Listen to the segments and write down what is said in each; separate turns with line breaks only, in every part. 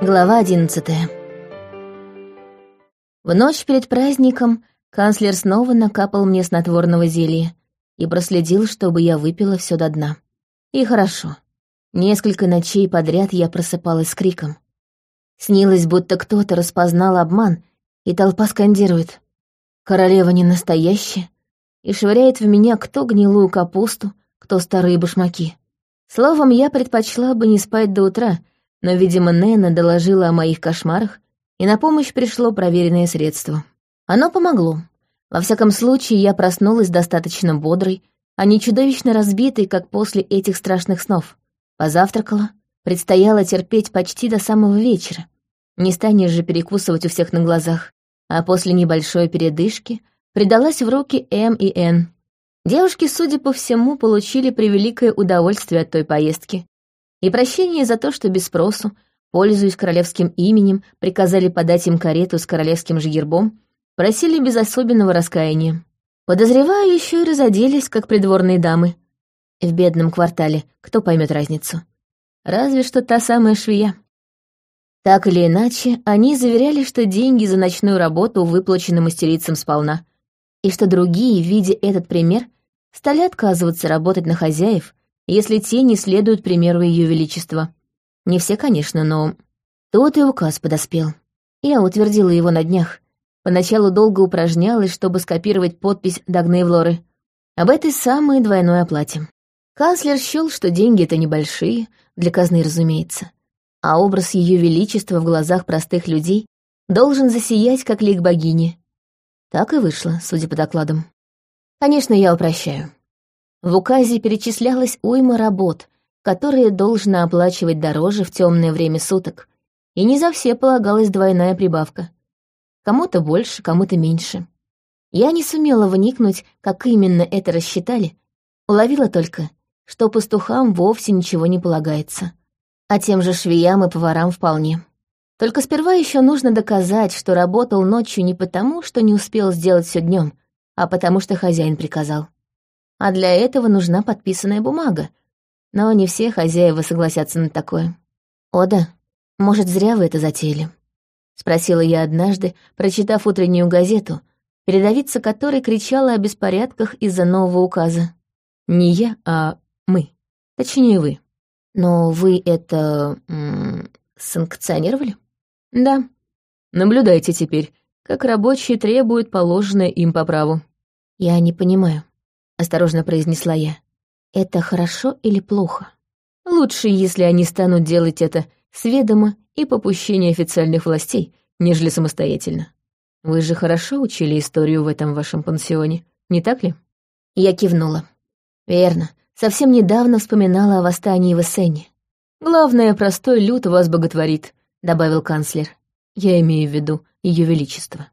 Глава одиннадцатая. В ночь перед праздником канцлер снова накапал мне снотворного зелья и проследил, чтобы я выпила все до дна. И хорошо. Несколько ночей подряд я просыпалась с криком. Снилось, будто кто-то распознал обман, и толпа скандирует. Королева не настоящая, и швыряет в меня кто гнилую капусту, кто старые башмаки. Словом, я предпочла бы не спать до утра, но, видимо, Нэна доложила о моих кошмарах, и на помощь пришло проверенное средство. Оно помогло. Во всяком случае, я проснулась достаточно бодрой, а не чудовищно разбитой, как после этих страшных снов. Позавтракала, предстояло терпеть почти до самого вечера. Не станешь же перекусывать у всех на глазах. А после небольшой передышки предалась в руки М и Н. Девушки, судя по всему, получили превеликое удовольствие от той поездки. И прощение за то, что без спросу, пользуясь королевским именем, приказали подать им карету с королевским же гербом, просили без особенного раскаяния. Подозреваю, еще и разоделись, как придворные дамы. В бедном квартале кто поймет разницу? Разве что та самая швея. Так или иначе, они заверяли, что деньги за ночную работу выплачены мастерицам сполна, и что другие, видя этот пример, стали отказываться работать на хозяев, если те не следуют примеру Ее Величества. Не все, конечно, но... Тут и указ подоспел. Я утвердила его на днях. Поначалу долго упражнялась, чтобы скопировать подпись Дагны Влоры. Об этой самой двойной оплате. Канцлер счел, что деньги это небольшие, для казны, разумеется. А образ Ее Величества в глазах простых людей должен засиять, как лик богини. Так и вышло, судя по докладам. Конечно, я упрощаю. В указе перечислялась уйма работ, которые должно оплачивать дороже в темное время суток, и не за все полагалась двойная прибавка. Кому-то больше, кому-то меньше. Я не сумела вникнуть, как именно это рассчитали, уловила только, что пастухам вовсе ничего не полагается, а тем же швеям и поварам вполне. Только сперва еще нужно доказать, что работал ночью не потому, что не успел сделать все днем, а потому что хозяин приказал. А для этого нужна подписанная бумага. Но не все хозяева согласятся на такое. «Ода, может, зря вы это затеяли?» — спросила я однажды, прочитав утреннюю газету, передовица которой кричала о беспорядках из-за нового указа. Не я, а мы. Точнее, вы. Но вы это... Санкционировали? Да. Наблюдайте теперь, как рабочие требуют положенное им по праву. «Я не понимаю», — осторожно произнесла я. «Это хорошо или плохо?» «Лучше, если они станут делать это сведомо и попущение официальных властей, нежели самостоятельно. Вы же хорошо учили историю в этом вашем пансионе, не так ли?» Я кивнула. «Верно. Совсем недавно вспоминала о восстании в Эссене. Главное, простой люд вас боготворит», — добавил канцлер. «Я имею в виду Ее Величество.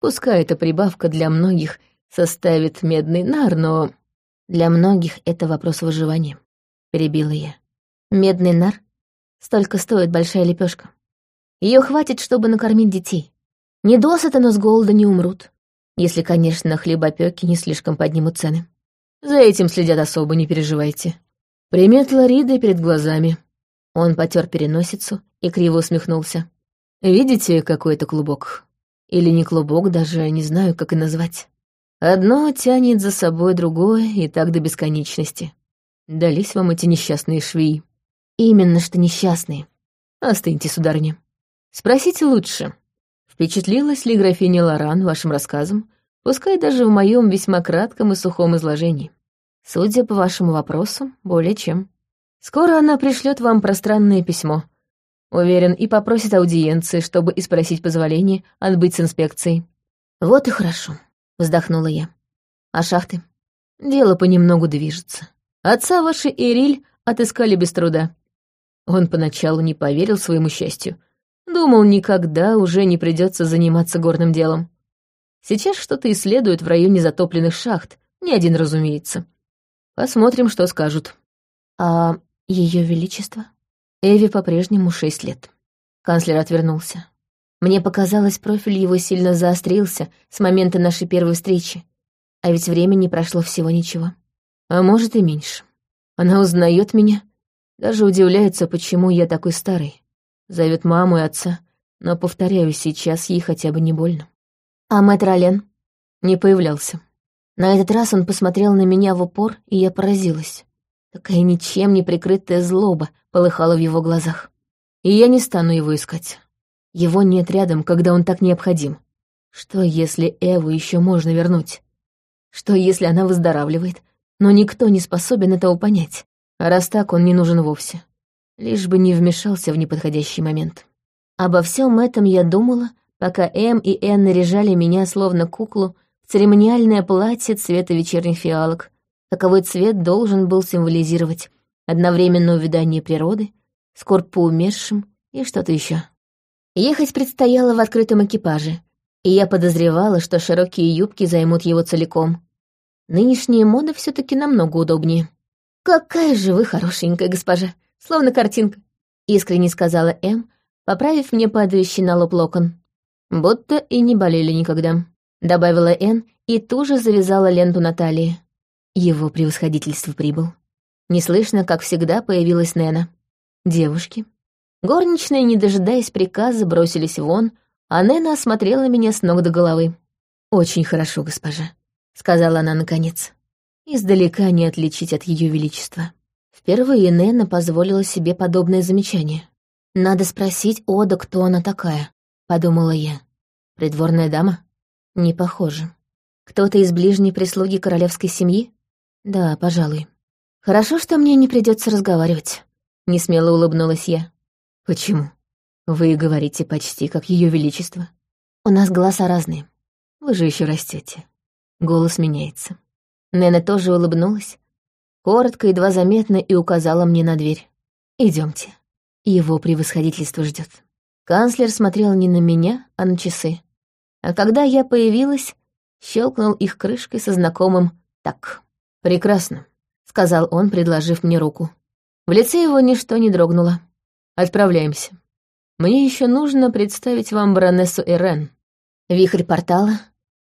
Пускай эта прибавка для многих составит медный нар, но... Для многих это вопрос выживания, перебила я. Медный нар? Столько стоит большая лепешка. Ее хватит, чтобы накормить детей. Не досыта, но с голода не умрут. Если, конечно, хлебопеки не слишком поднимут цены. За этим следят особо, не переживайте. Примет Лорида перед глазами. Он потер переносицу и криво усмехнулся. Видите, какой это клубок? Или не клубок, даже не знаю, как и назвать. Одно тянет за собой другое, и так до бесконечности. Дались вам эти несчастные швеи. Именно что несчастные. Остыньте, сударыня. Спросите лучше, впечатлилась ли графиня Лоран вашим рассказом, пускай даже в моем весьма кратком и сухом изложении. Судя по вашему вопросу, более чем. Скоро она пришлет вам пространное письмо. Уверен, и попросит аудиенции, чтобы испросить позволение отбыть с инспекцией. Вот и хорошо вздохнула я. А шахты? Дело понемногу движется. Отца вашей Эриль отыскали без труда. Он поначалу не поверил своему счастью. Думал, никогда уже не придется заниматься горным делом. Сейчас что-то исследуют в районе затопленных шахт, не один, разумеется. Посмотрим, что скажут. А Ее Величество? Эви по-прежнему шесть лет. Канцлер отвернулся. Мне показалось, профиль его сильно заострился с момента нашей первой встречи. А ведь времени прошло всего ничего. А может и меньше. Она узнает меня. Даже удивляется, почему я такой старый. зовет маму и отца, но, повторяю, сейчас ей хотя бы не больно. А мэтр Ален не появлялся. На этот раз он посмотрел на меня в упор, и я поразилась. Такая ничем не прикрытая злоба полыхала в его глазах. И я не стану его искать. Его нет рядом, когда он так необходим. Что, если Эву еще можно вернуть? Что, если она выздоравливает, но никто не способен этого понять? А раз так, он не нужен вовсе. Лишь бы не вмешался в неподходящий момент. Обо всем этом я думала, пока Эм и Эн наряжали меня словно куклу в церемониальное платье цвета вечерних фиалок. Таковой цвет должен был символизировать одновременно увядание природы, скорбь по умершим и что-то еще. Ехать предстояло в открытом экипаже, и я подозревала, что широкие юбки займут его целиком. Нынешняя мода все таки намного удобнее. «Какая же вы хорошенькая госпожа, словно картинка», — искренне сказала Эм, поправив мне падающий на лоб локон. «Будто и не болели никогда», — добавила Эн и тоже завязала ленту на талии. Его превосходительство прибыл. Неслышно, как всегда, появилась Нена. Девушки. Горничные, не дожидаясь приказа, бросились вон, а Нена осмотрела меня с ног до головы. «Очень хорошо, госпожа», — сказала она наконец. Издалека не отличить от Ее Величества. Впервые Нена позволила себе подобное замечание. «Надо спросить Ода, кто она такая», — подумала я. «Придворная дама? Не похоже. Кто-то из ближней прислуги королевской семьи? Да, пожалуй. Хорошо, что мне не придется разговаривать», — несмело улыбнулась я. «Почему? Вы говорите почти как Ее Величество. У нас голоса разные. Вы же еще растете. Голос меняется». Нена тоже улыбнулась, коротко, едва заметно и указала мне на дверь. Идемте. Его превосходительство ждет. Канцлер смотрел не на меня, а на часы. А когда я появилась, щелкнул их крышкой со знакомым «так». «Прекрасно», — сказал он, предложив мне руку. В лице его ничто не дрогнуло. «Отправляемся. Мне еще нужно представить вам баронессу Эрен». Вихрь портала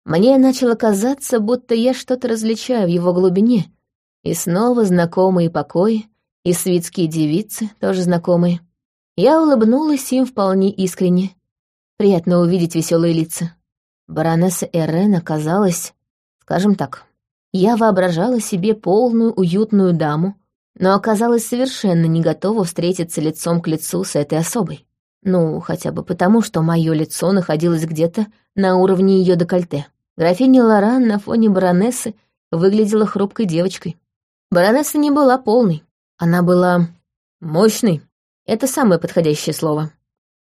мне начало казаться, будто я что-то различаю в его глубине. И снова знакомые покои, и свитские девицы, тоже знакомые. Я улыбнулась им вполне искренне. Приятно увидеть веселые лица. Баронесса Эрен оказалась, скажем так, я воображала себе полную уютную даму, но оказалась совершенно не готова встретиться лицом к лицу с этой особой. Ну, хотя бы потому, что мое лицо находилось где-то на уровне ее декольте. Графиня Лоран на фоне баронессы выглядела хрупкой девочкой. Баронесса не была полной. Она была мощной. Это самое подходящее слово.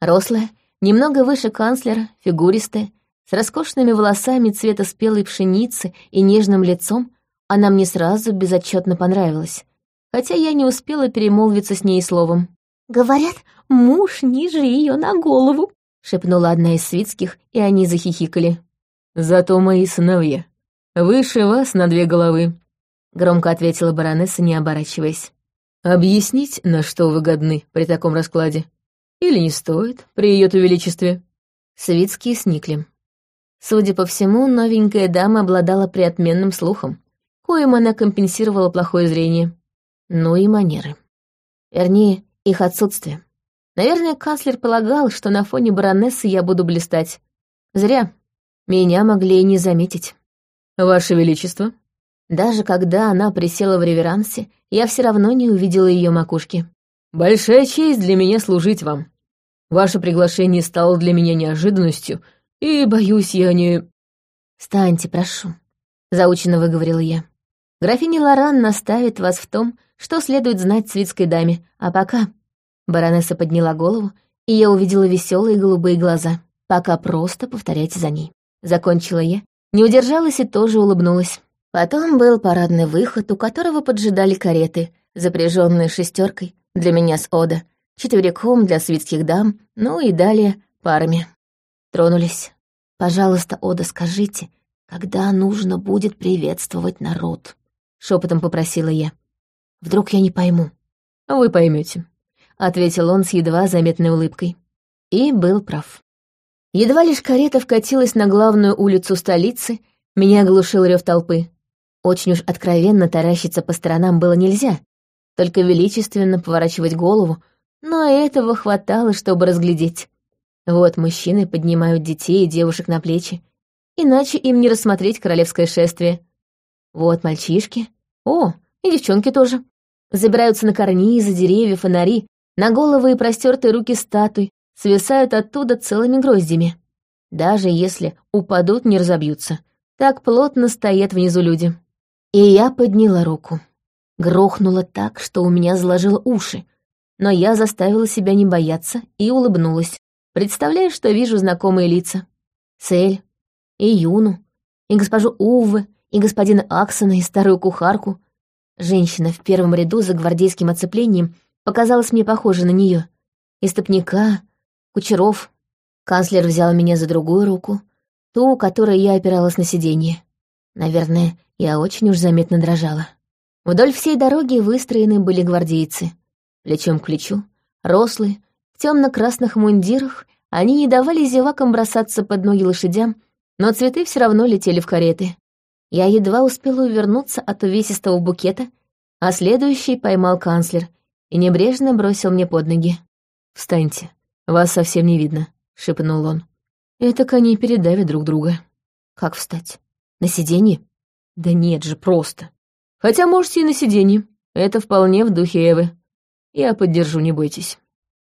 Рослая, немного выше канцлера, фигуристая, с роскошными волосами цвета спелой пшеницы и нежным лицом, она мне сразу безотчетно понравилась, хотя я не успела перемолвиться с ней словом. «Говорят, муж ниже ее на голову», — шепнула одна из свитских, и они захихикали. «Зато мои сыновья. Выше вас на две головы», — громко ответила баронесса, не оборачиваясь. «Объяснить, на что вы годны при таком раскладе? Или не стоит, при ее величестве?» Свитские сникли. Судя по всему, новенькая дама обладала приотменным слухом, коим она компенсировала плохое зрение. Ну и манеры. Вернее, их отсутствие. Наверное, канцлер полагал, что на фоне баронессы я буду блистать. Зря. Меня могли и не заметить. «Ваше Величество?» Даже когда она присела в реверансе, я все равно не увидела ее макушки. «Большая честь для меня служить вам. Ваше приглашение стало для меня неожиданностью, и, боюсь, я не...» «Встаньте, прошу», — заученно выговорила я. «Графиня Лоран наставит вас в том, что следует знать свитской даме, а пока...» Баронесса подняла голову, и я увидела веселые голубые глаза. «Пока просто повторяйте за ней». Закончила я, не удержалась и тоже улыбнулась. Потом был парадный выход, у которого поджидали кареты, запряженные шестеркой для меня с Ода, четвериком для светских дам, ну и далее парами. Тронулись. «Пожалуйста, Ода, скажите, когда нужно будет приветствовать народ?» — шепотом попросила я. «Вдруг я не пойму?» «Вы поймете, ответил он с едва заметной улыбкой. И был прав. Едва лишь карета вкатилась на главную улицу столицы, меня оглушил рев толпы. Очень уж откровенно таращиться по сторонам было нельзя, только величественно поворачивать голову, но этого хватало, чтобы разглядеть. Вот мужчины поднимают детей и девушек на плечи, иначе им не рассмотреть королевское шествие. Вот мальчишки, о, и девчонки тоже, забираются на карнизы, деревья, фонари, на головы и простертые руки статуй, свисают оттуда целыми гроздями. Даже если упадут, не разобьются. Так плотно стоят внизу люди. И я подняла руку. Грохнула так, что у меня заложило уши, но я заставила себя не бояться и улыбнулась, представляя, что вижу знакомые лица. Цель, и Юну, и госпожу Уввы, и господина Аксона, и старую кухарку. Женщина в первом ряду за гвардейским оцеплением показалась мне похожа на нее. Истопника, кучеров. Канцлер взял меня за другую руку, ту, которой я опиралась на сиденье. Наверное, я очень уж заметно дрожала. Вдоль всей дороги выстроены были гвардейцы. Плечом к плечу, рослые, в темно-красных мундирах, они не давали зевакам бросаться под ноги лошадям, но цветы все равно летели в кареты. Я едва успела увернуться от увесистого букета, а следующий поймал канцлер и небрежно бросил мне под ноги. «Встаньте, вас совсем не видно», — шепнул он. «Это коней передавят друг друга». «Как встать? На сиденье?» «Да нет же, просто. Хотя можете и на сиденье. Это вполне в духе Эвы. Я поддержу, не бойтесь».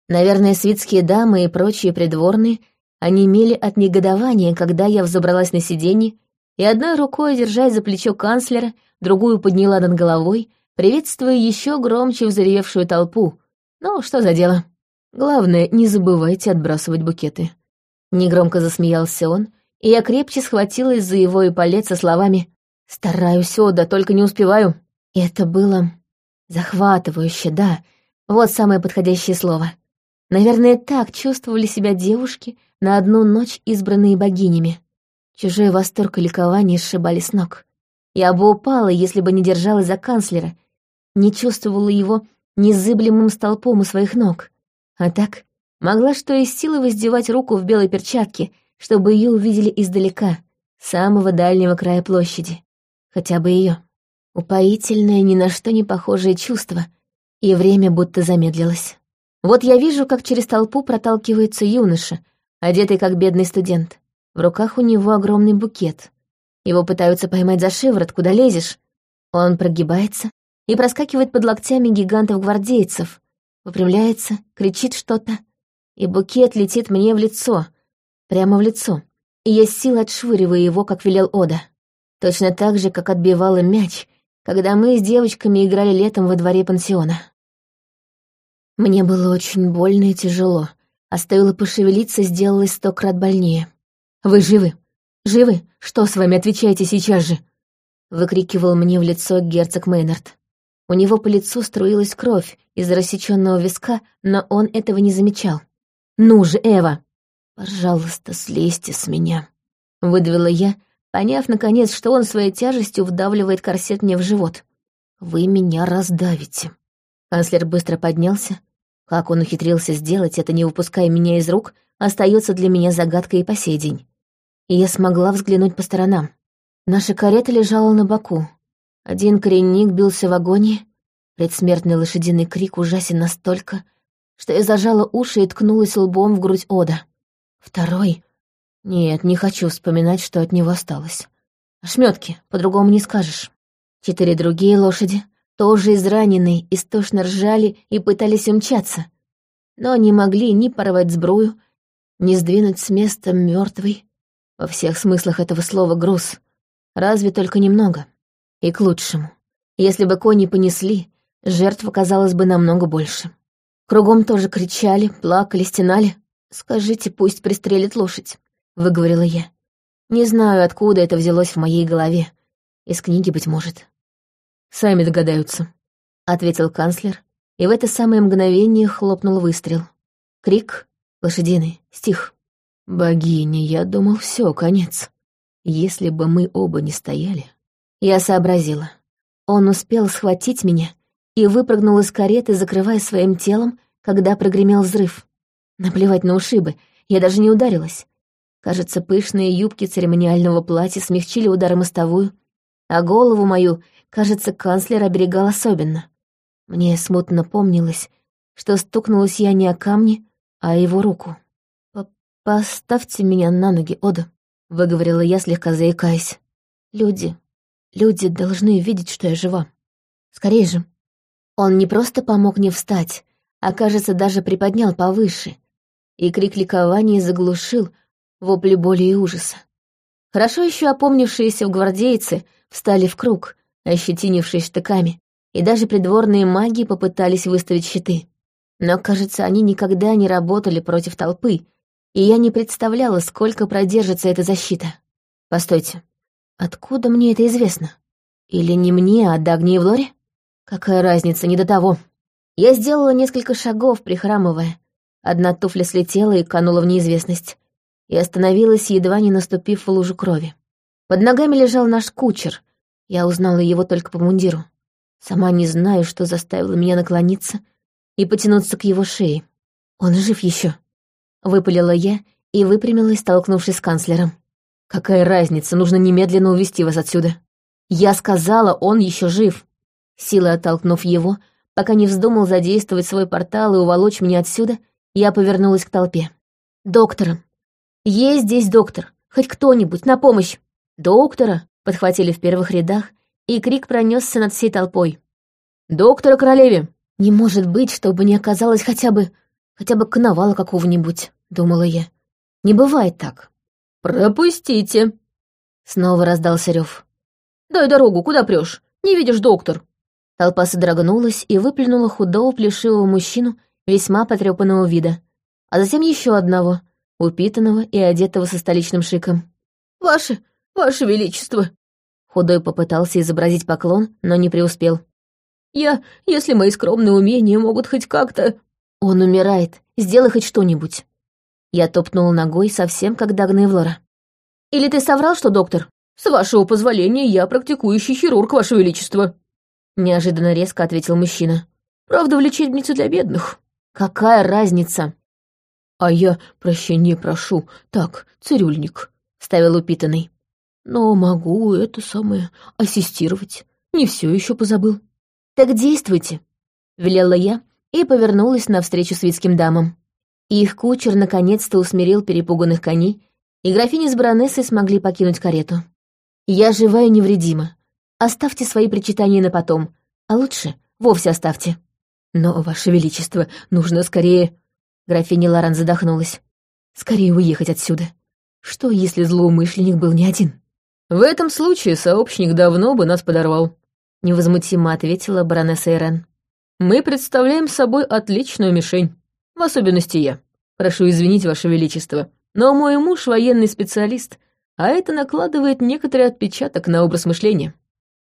Наверное, светские дамы и прочие придворные онемели от негодования, когда я взобралась на сиденье и одной рукой, держась за плечо канцлера, другую подняла над головой, приветствуя еще громче взревевшую толпу. Ну, что за дело? Главное, не забывайте отбрасывать букеты. Негромко засмеялся он, и я крепче схватилась за его эполет со словами «Стараюсь, Ода, только не успеваю». И это было захватывающе, да, вот самое подходящее слово. Наверное, так чувствовали себя девушки на одну ночь, избранные богинями. Чужой восторг и ликование сшибали с ног. Я бы упала, если бы не держалась за канцлера, не чувствовала его незыблемым столпом у своих ног. А так, могла что из силы воздевать руку в белой перчатке, чтобы ее увидели издалека, с самого дальнего края площади. Хотя бы ее. Упоительное, ни на что не похожее чувство, и время будто замедлилось. Вот я вижу, как через толпу проталкивается юноша, одетый как бедный студент. В руках у него огромный букет. Его пытаются поймать за шиворот, куда лезешь. Он прогибается и проскакивает под локтями гигантов-гвардейцев, выпрямляется, кричит что-то, и букет летит мне в лицо, прямо в лицо, и я с силой отшвыриваю его, как велел Ода. Точно так же, как отбивала мяч, когда мы с девочками играли летом во дворе пансиона. Мне было очень больно и тяжело, а стоило пошевелиться, сделалось сто крат больнее. Вы живы? Живы? Что с вами? Отвечайте сейчас же!» Выкрикивал мне в лицо герцог Мейнард. У него по лицу струилась кровь из рассеченного виска, но он этого не замечал. «Ну же, Эва!» «Пожалуйста, слезьте с меня!» Выдавила я, поняв, наконец, что он своей тяжестью вдавливает корсет мне в живот. «Вы меня раздавите!» Канцлер быстро поднялся. Как он ухитрился сделать это, не выпуская меня из рук, остается для меня загадкой и по сей день и я смогла взглянуть по сторонам. Наша карета лежала на боку. Один коренник бился в агонии, предсмертный лошадиный крик ужасен настолько, что я зажала уши и ткнулась лбом в грудь Ода. Второй... Нет, не хочу вспоминать, что от него осталось. Ошметки, по-другому не скажешь. Четыре другие лошади, тоже израненные, истошно ржали и пытались умчаться, но не могли ни порвать сбрую, ни сдвинуть с места мертвый, во всех смыслах этого слова груз. Разве только немного. И к лучшему. Если бы кони понесли, жертв оказалось бы намного больше. Кругом тоже кричали, плакали, стенали. «Скажите, пусть пристрелит лошадь», — выговорила я. Не знаю, откуда это взялось в моей голове. Из книги, быть может. «Сами догадаются», — ответил канцлер, и в это самое мгновение хлопнул выстрел. Крик, лошадиный, стих. Богиня, я думал, все, конец. Если бы мы оба не стояли... Я сообразила. Он успел схватить меня и выпрыгнул из кареты, закрывая своим телом, когда прогремел взрыв. Наплевать на ушибы, я даже не ударилась. Кажется, пышные юбки церемониального платья смягчили удары мостовую, а голову мою, кажется, канцлер оберегал особенно. Мне смутно помнилось, что стукнулась я не о камни, а о его руку. «Поставьте меня на ноги, Ода», — выговорила я, слегка заикаясь. «Люди, люди должны видеть, что я жива. Скорее же». Он не просто помог мне встать, а, кажется, даже приподнял повыше, и крик ликования заглушил вопли боли и ужаса. Хорошо еще опомнившиеся в гвардейцы встали в круг, ощетинившись штыками, и даже придворные маги попытались выставить щиты. Но, кажется, они никогда не работали против толпы, и я не представляла, сколько продержится эта защита. Постойте, откуда мне это известно? Или не мне, а Дагни и Влоре? Какая разница, не до того. Я сделала несколько шагов, прихрамывая. Одна туфля слетела и канула в неизвестность. И остановилась, едва не наступив в лужу крови. Под ногами лежал наш кучер. Я узнала его только по мундиру. Сама не знаю, что заставило меня наклониться и потянуться к его шее. Он жив еще. Выпалила я и выпрямилась, столкнувшись с канцлером. «Какая разница, нужно немедленно увести вас отсюда». «Я сказала, он еще жив». Силой оттолкнув его, пока не вздумал задействовать свой портал и уволочь меня отсюда, я повернулась к толпе. «Доктора! Есть здесь доктор! Хоть кто-нибудь, на помощь!» «Доктора!» — подхватили в первых рядах, и крик пронесся над всей толпой. «Доктора королеве!» «Не может быть, чтобы не оказалось хотя бы хотя бы коновала какого-нибудь», — думала я. «Не бывает так».
«Пропустите!»
Снова раздался рев.
«Дай дорогу, куда прешь? Не видишь, доктор?»
Толпа содрогнулась и выплюнула худого плешивого мужчину весьма потрепанного вида, а затем еще одного, упитанного и одетого со столичным шиком.
«Ваше, ваше величество!»
Худой попытался изобразить поклон, но не преуспел.
«Я, если мои скромные умения могут хоть как-то...»
«Он умирает. Сделай хоть что-нибудь». Я топнула ногой совсем как Дагна Эвлора.
«Или ты соврал, что доктор? С вашего позволения, я практикующий хирург, ваше величество».
Неожиданно резко ответил мужчина.
«Правда, в лечебнице для бедных».
«Какая разница?»
«А я прощения прошу. Так, цирюльник», — ставил упитанный. «Но могу это самое ассистировать. Не все еще позабыл».
«Так действуйте», — велела я, и повернулась навстречу светским дамам. Их кучер наконец-то усмирил перепуганных коней, и графини с баронессой смогли покинуть карету. «Я жива и невредима. Оставьте свои причитания на потом, а лучше вовсе оставьте».
«Но, Ваше Величество, нужно скорее...» Графиня Лоран задохнулась. «Скорее уехать отсюда. Что, если злоумышленник был не один?» «В этом случае сообщник давно бы нас подорвал», — невозмутимо ответила баронесса Ирен. Мы представляем собой отличную мишень, в особенности я. Прошу извинить, Ваше Величество, но мой муж военный специалист, а это накладывает некоторый отпечаток на образ мышления».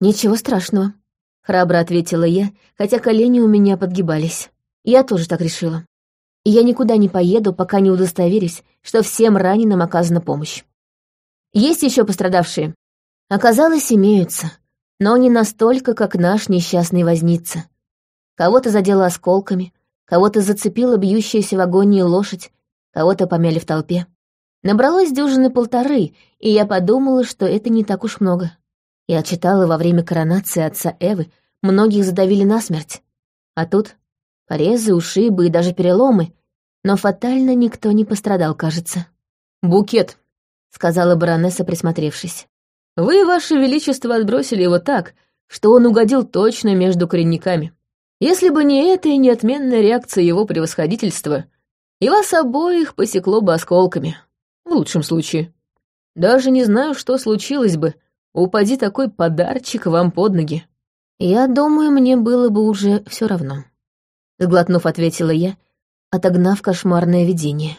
«Ничего страшного», — храбро ответила я, хотя колени у меня подгибались. Я тоже так решила. Я никуда не поеду, пока не удостоверюсь, что всем раненым оказана помощь. Есть еще пострадавшие? Оказалось, имеются, но не настолько, как наш несчастный возница. Кого-то задело осколками, кого-то зацепила бьющаяся в агонии лошадь, кого-то помяли в толпе. Набралось дюжины полторы, и я подумала, что это не так уж много. Я читала во время коронации отца Эвы, многих задавили насмерть. А тут порезы, ушибы и даже переломы, но фатально никто не пострадал, кажется.
«Букет», —
сказала баронесса, присмотревшись.
«Вы, ваше величество, отбросили его так, что он угодил точно между коренниками. Если бы не это и не отменная реакция его превосходительства, и вас обоих посекло бы осколками. В лучшем случае. Даже не знаю, что случилось бы, упади такой подарчик вам под ноги.
Я думаю, мне было бы уже все равно. Сглотнув, ответила я, отогнав кошмарное видение.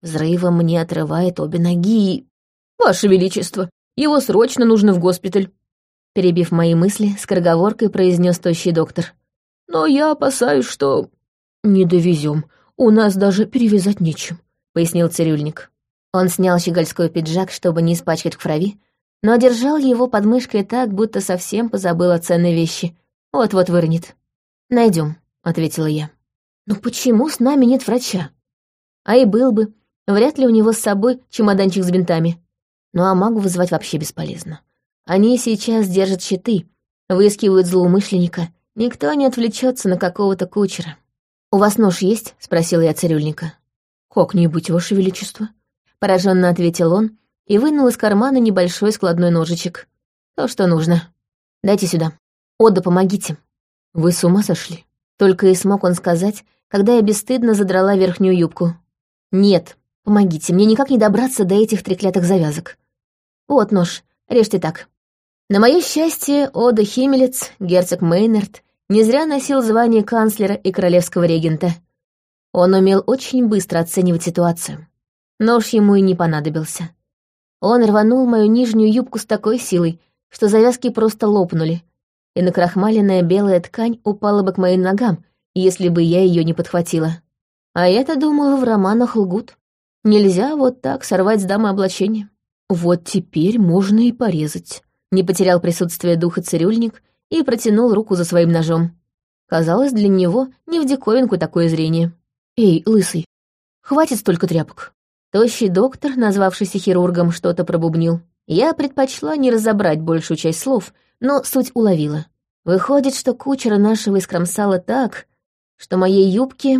Взрывом мне отрывает обе ноги и...
«Ваше Величество, его срочно нужно в госпиталь!»
Перебив мои мысли, скороговоркой произнес тощий доктор.
Но я опасаюсь, что... Не довезем. У нас даже перевязать нечем», — пояснил цирюльник.
Он снял щегольской пиджак, чтобы не испачкать крови, но держал его под мышкой так, будто совсем позабыл о ценной вещи. Вот-вот выронит. Найдем, ответила я. «Но почему с нами нет врача?» «А и был бы. Вряд ли у него с собой чемоданчик с бинтами. Ну а магу вызывать вообще бесполезно. Они сейчас держат щиты, выискивают злоумышленника, Никто не отвлечется на какого-то кучера. «У вас нож есть?» — спросила я цирюльника.
«Как-нибудь, Ваше Величество», —
пораженно ответил он и вынул из кармана небольшой складной ножичек. «То, что нужно. Дайте сюда. Ода, помогите».
«Вы с ума сошли?»
Только и смог он сказать, когда я бесстыдно задрала верхнюю юбку. «Нет, помогите, мне никак не добраться до этих треклятых завязок. Вот нож, режьте так». На мое счастье, Ода Химелец, герцог Мейнард, не зря носил звание канцлера и королевского регента. Он умел очень быстро оценивать ситуацию. Нож ему и не понадобился. Он рванул мою нижнюю юбку с такой силой, что завязки просто лопнули, и накрахмаленная белая ткань упала бы к моим ногам, если бы я ее не подхватила. А я-то думала, в романах лгут. Нельзя вот так сорвать с дамы облачение.
Вот теперь можно и порезать
не потерял присутствие духа цирюльник и протянул руку за своим ножом. Казалось, для него не в диковинку такое зрение.
«Эй, лысый, хватит столько тряпок».
Тощий доктор, назвавшийся хирургом, что-то пробубнил. Я предпочла не разобрать большую часть слов, но суть уловила. Выходит, что кучера нашего искромсала так, что моей юбки,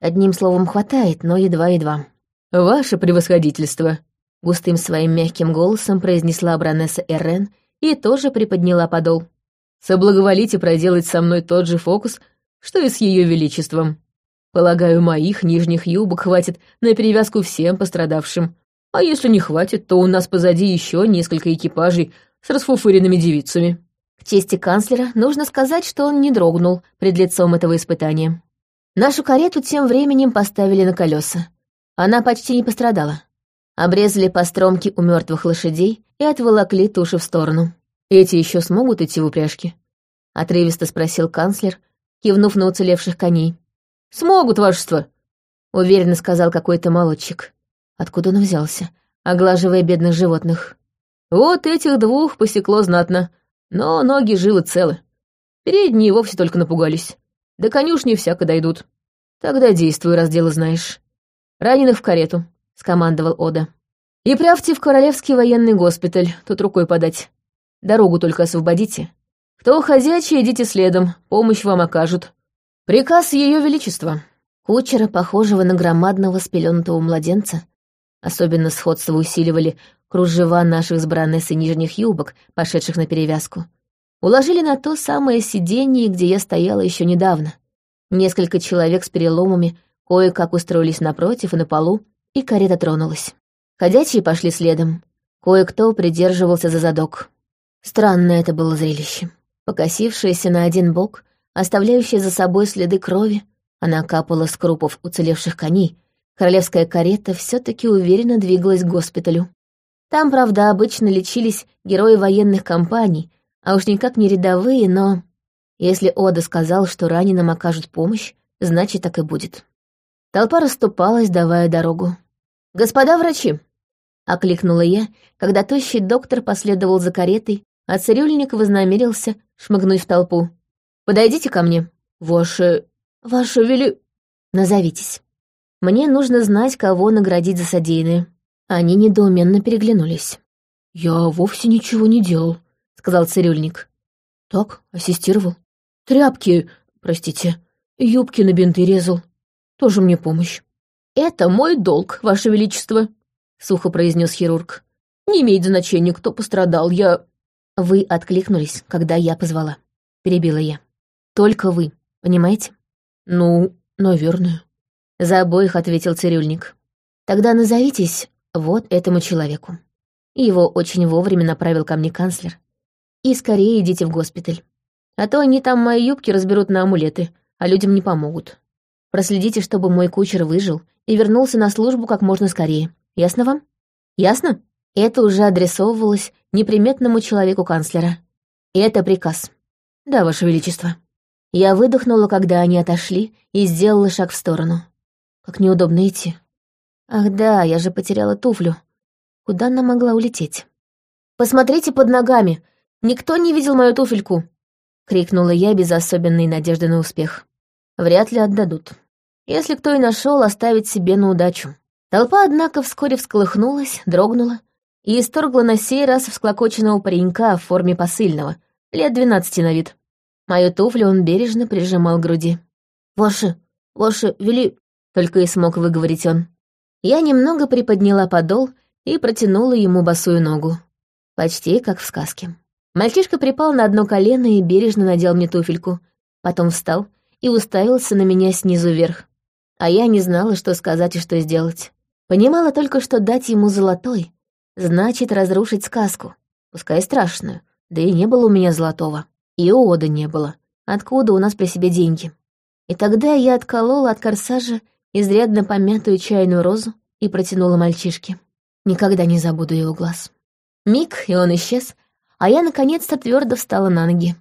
одним словом, хватает, но едва-едва.
«Ваше превосходительство»,
Густым своим мягким голосом произнесла Бронесса Эрен и тоже приподняла подол.
«Соблаговолите проделать со мной тот же фокус, что и с ее величеством. Полагаю, моих нижних юбок хватит на перевязку всем пострадавшим. А если не хватит, то у нас позади еще несколько экипажей с расфуфыренными девицами».
К чести канцлера нужно сказать, что он не дрогнул пред лицом этого испытания. Нашу карету тем временем поставили на колеса. Она почти не пострадала обрезали по стромке у мертвых лошадей и отволокли туши в сторону.
«Эти еще смогут идти в упряжке?»
— отрывисто спросил канцлер, кивнув на уцелевших коней.
«Смогут, вашество!»
— уверенно сказал какой-то молодчик. Откуда он взялся, оглаживая бедных животных?
«Вот этих двух посекло знатно, но ноги жилы целы. Передние вовсе только напугались. До конюшни всяко дойдут. Тогда действуй, раз дело знаешь. Раненых в карету. — скомандовал Ода. «И правьте в королевский военный госпиталь, тут рукой подать. Дорогу только освободите. Кто хозячий, идите следом, помощь вам окажут. Приказ Ее Величества».
Кучера, похожего на громадного спеленутого младенца, особенно сходство усиливали кружева наших с баронессой нижних юбок, пошедших на перевязку. Уложили на то самое сиденье, где я стояла еще недавно. Несколько человек с переломами кое-как устроились напротив и на полу, и карета тронулась. Ходячие пошли следом. Кое-кто придерживался за задок. Странное это было зрелище. Покосившаяся на один бок, оставляющая за собой следы крови, она капала с крупов уцелевших коней, королевская карета все таки уверенно двигалась к госпиталю. Там, правда, обычно лечились герои военных кампаний, а уж никак не рядовые, но... Если Ода сказал, что раненым окажут помощь, значит, так и будет. Толпа расступалась, давая дорогу. «Господа врачи!» — окликнула я, когда тощий доктор последовал за каретой, а цирюльник вознамерился шмыгнуть в толпу. «Подойдите ко мне. Ваше... Ваше вели...» «Назовитесь. Мне нужно знать, кого наградить за содеянное». Они недоуменно переглянулись.
«Я вовсе ничего не делал», — сказал цирюльник. «Так, ассистировал. Тряпки, простите, юбки на бинты резал. Тоже мне помощь».
«Это мой долг, Ваше Величество», — сухо произнес хирург. «Не имеет значения, кто пострадал, я...» «Вы откликнулись, когда я позвала», — перебила я. «Только вы, понимаете?»
«Ну, наверное», —
за обоих ответил цирюльник. «Тогда назовитесь вот этому человеку». Его очень вовремя направил ко мне канцлер. «И скорее идите в госпиталь. А то они там мои юбки разберут на амулеты, а людям не помогут. Проследите, чтобы мой кучер выжил и вернулся на службу как можно скорее. Ясно вам? Ясно? Это уже адресовывалось неприметному человеку канцлера. И это приказ. Да, Ваше Величество. Я выдохнула, когда они отошли, и сделала шаг в сторону. Как неудобно идти. Ах да, я же потеряла туфлю. Куда она могла улететь? «Посмотрите под ногами! Никто не видел мою туфельку!» — крикнула я без особенной надежды на успех. Вряд ли отдадут если кто и нашел, оставить себе на удачу. Толпа, однако, вскоре всколыхнулась, дрогнула и исторгла на сей раз всклокоченного паренька в форме посыльного, лет двенадцати на вид. Мою туфлю он бережно прижимал к груди. «Ваши... Ваше вели...» — только и смог выговорить он. Я немного приподняла подол и протянула ему босую ногу. Почти как в сказке. Мальчишка припал на одно колено и бережно надел мне туфельку, потом встал и уставился на меня снизу вверх. А я не знала, что сказать и что сделать. Понимала только, что дать ему золотой значит разрушить сказку, пускай страшную, да и не было у меня золотого. И Ода не было. Откуда у нас при себе деньги? И тогда я отколола от корсажа изрядно помятую чайную розу и протянула мальчишке. Никогда не забуду его глаз. Миг, и он исчез, а я наконец-то твердо встала на ноги.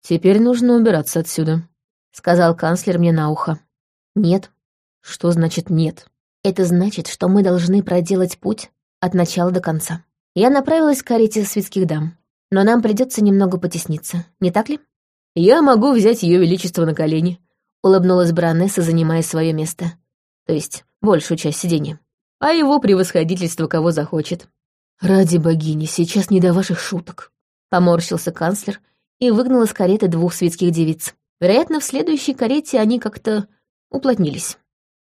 «Теперь нужно убираться отсюда», — сказал канцлер мне на ухо.
«Нет».
«Что значит «нет»?»
«Это значит, что мы должны проделать путь от начала до конца. Я направилась к карете светских дам, но нам придется немного потесниться, не так ли?»
«Я могу взять ее величество на колени», —
улыбнулась баронесса, занимая свое место. То есть большую часть сиденья.
А его превосходительство кого захочет. «Ради богини, сейчас не до ваших шуток», — поморщился канцлер и выгнал из кареты двух светских девиц. Вероятно, в следующей карете они как-то уплотнились.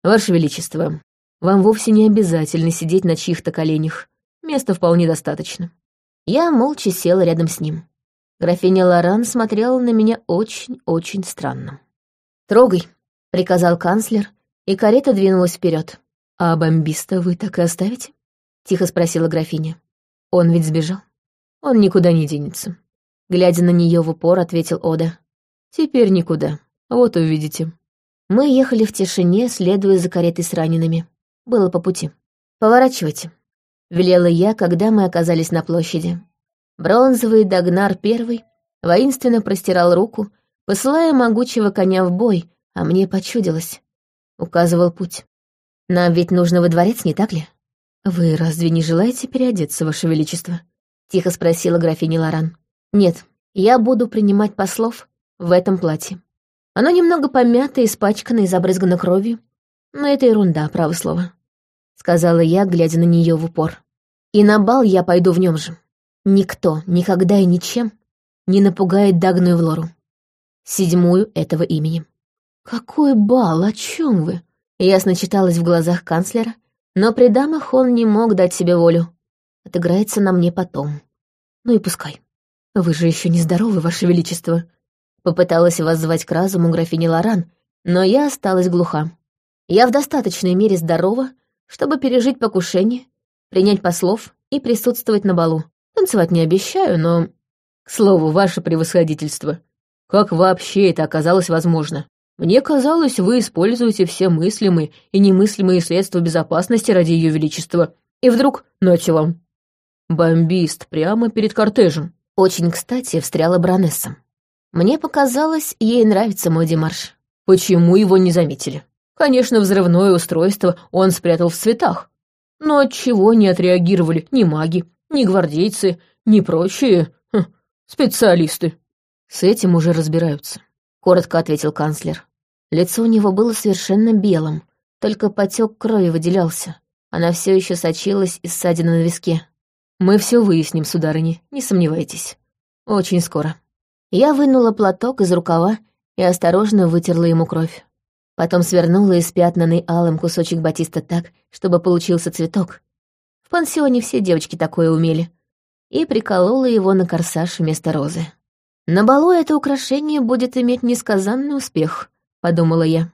«Ваше Величество, вам вовсе не обязательно сидеть на чьих-то коленях. Места вполне достаточно».
Я молча села рядом с ним. Графиня Лоран смотрела на меня очень-очень странно. «Трогай», — приказал канцлер, и карета двинулась вперед.
«А бомбиста вы так и оставите?» — тихо спросила графиня. Он ведь сбежал. Он никуда не денется. Глядя на нее в упор, ответил Ода. Теперь никуда. Вот увидите.
Мы ехали в тишине, следуя за каретой с ранеными. Было по пути. «Поворачивайте», — велела я, когда мы оказались на площади. Бронзовый Дагнар первый воинственно простирал руку, посылая могучего коня в бой, а мне почудилось. Указывал путь. «Нам ведь нужно во дворец, не так ли?»
«Вы разве не желаете переодеться, Ваше Величество?»
— тихо спросила графиня Лоран. «Нет, я буду принимать послов в этом платье. Оно немного помято, испачкано и забрызгано кровью, но это ерунда, право слово», — сказала я, глядя на нее в упор. «И на бал я пойду в нем же. Никто, никогда и ничем не напугает Дагну и Влору. Седьмую этого имени».
«Какой бал? О чем вы?»
Ясно читалось в глазах канцлера, но при дамах он не мог дать себе волю. Отыграется на мне потом. Ну и пускай.
Вы же еще не здоровы, Ваше Величество.
Попыталась воззвать к разуму графини Лоран, но я осталась глуха. Я в достаточной мере здорова, чтобы пережить покушение, принять послов и присутствовать на балу. Танцевать не обещаю, но...
К слову, ваше превосходительство, как вообще это оказалось возможно? Мне казалось, вы используете все мыслимые и немыслимые средства безопасности ради Ее Величества. И вдруг, нате вам. Бомбист прямо перед кортежем.
Очень кстати встряла баронесса. Мне показалось, ей нравится мой демарш.
Почему его не заметили? Конечно, взрывное устройство он спрятал в цветах. Но от чего не отреагировали ни маги, ни гвардейцы, ни прочие хм, специалисты? С этим уже разбираются
коротко ответил канцлер. Лицо у него было совершенно белым, только потек крови выделялся. Она все еще сочилась из ссадины на виске.
«Мы все выясним, сударыни, не сомневайтесь. Очень скоро».
Я вынула платок из рукава и осторожно вытерла ему кровь. Потом свернула испятнанный алым кусочек батиста так, чтобы получился цветок. В пансионе все девочки такое умели. И приколола его на корсаж вместо розы. На балу это украшение будет иметь несказанный успех, подумала я.